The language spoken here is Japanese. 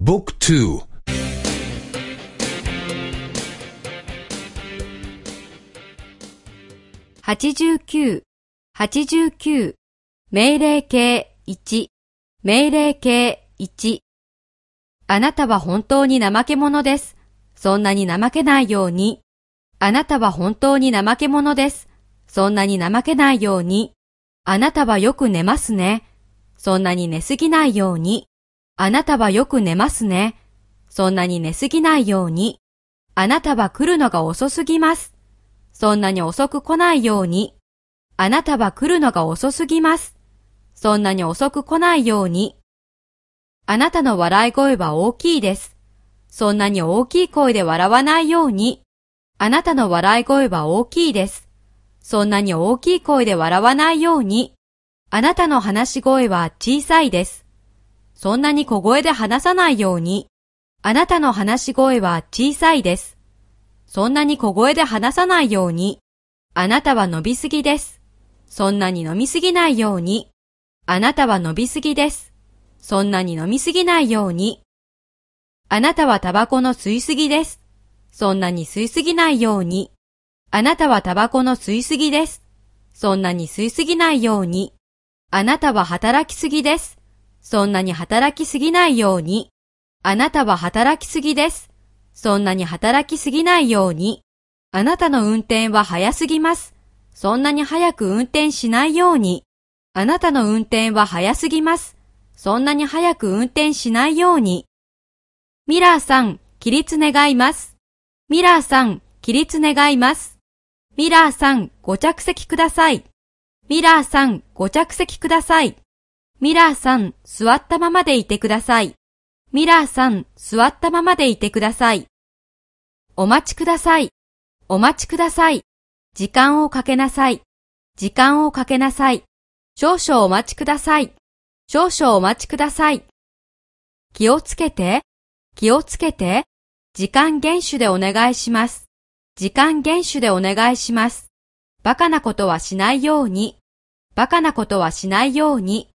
Book 2 89、89、命令形1、命令形1。あなたは本当に怠け者です。そんなに怠けないように。あなたは本当に怠け者です。そんなに怠けないように。あなたはよく寝ますね。そんなに寝すぎないように。あなたはよく寝ますね。そんなに寝すぎないように。あなたは来るのが遅すぎます。そんなに遅く来ないように。あなたは来るのが遅すぎます。そんなに遅く来ないように。あなたの笑い声は大きいです。そんなに大きい声で笑わないように。あなたの笑い声は大きいです。そんなに大きい声で笑わないように。あなたの話し声は小さいです。そんなに小声で話さないように。あなたの話し声は小さいです。そんなに小声で話さないように。あなたは伸びすぎです。そんなに飲みすぎないように。あなたは伸びすぎです。そんなに飲みすぎないように。あなたはタバコの吸いすぎです。そんなに吸いすぎないように。あなたはタバコの吸いすぎです。そんなに吸いすぎないように。あなたは働きすぎです。そんなに働きすぎないように。あなたは働きすぎです。そんなに働きすぎないように。あなたの運転は早すぎます。そんなに早く運転しないように。あなたの運転は早すぎます。そんなに早く運転しないように。ミラーさん、起立願います。ミラーさん、起立願います。ミラーさん、ご着席ください。ミラーさん、ご着席ください。ミラーさん、座ったままでいてください。ミラーさん、座ったままでいてください。お待ちください。お待ちください。時間をかけなさい。時間をかけなさい。少々お待ちください。少々お待ちください。気をつけて、気をつけて、時間厳守でお願いします。時間厳守でお願いします。バカなことはしないように、バカなことはしないように、